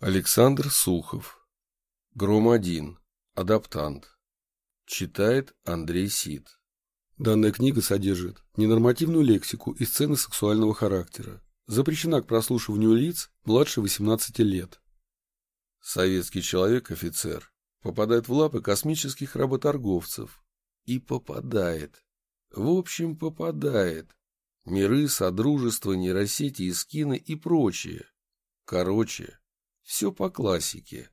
Александр Сухов. Гром-1. Адаптант. Читает Андрей Сид. Данная книга содержит ненормативную лексику и сцены сексуального характера. Запрещена к прослушиванию лиц младше 18 лет. Советский человек-офицер попадает в лапы космических работорговцев. И попадает. В общем, попадает. Миры, содружества, нейросети, скины и прочее. Короче, все по классике.